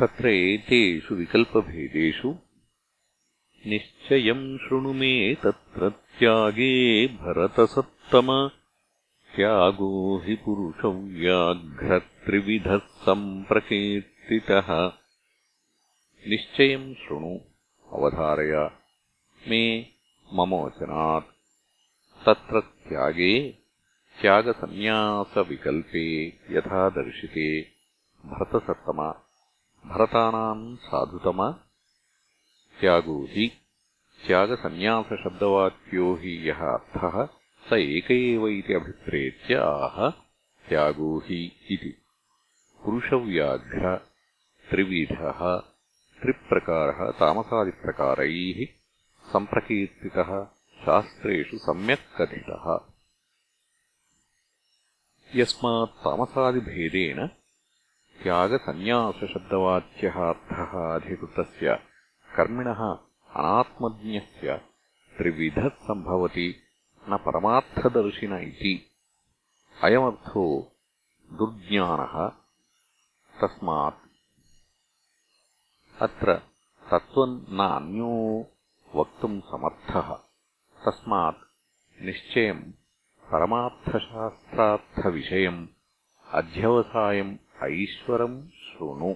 तत्र एतेषु विकल्पभेदेषु निश्चयम् शृणु मे तत्र त्यागे भरतसत्तम। त्यागो हि पुरुषव्याघ्रत्रिविधः सम्प्रकीर्तितः निश्चयम् शृणु अवधारय मे मम वचनात् तत्र त्यागे त्यागसन्न्यासविकल्पे यथा दर्शिते भरतसत्तम साधुतम। त्यागो हि त्यागसन्न्यासशब्दवाक्यो हि यः अर्थः स एक एव इति अभिप्रेत्य आह, त्यागो हि इति। पुरुषव्याघ्र, त्रिविधः, त्रिप्रकारः, तामसादिप्रकारैः सम्प्रकीर्तितः, शास्त्रेषु सम्यक् कथितः। यस्मात् तामसादिभेदेन त्यागसन्न्यासशब्दवाच्यः अर्थः अधिकृतस्य कर्मिणः अनात्मज्ञस्य त्रिविधः सम्भवति न परमार्थदर्शिन इति। अयमर्थो दुर्ज्ञानः। तस्मात् अत्र तत्त्वम् न अन्यो वक्तुम् समर्थः। तस्मात् निश्चयम् परमार्थशास्त्रार्थविषयम् अध्यवसायम् ऐश्वरम् शृणु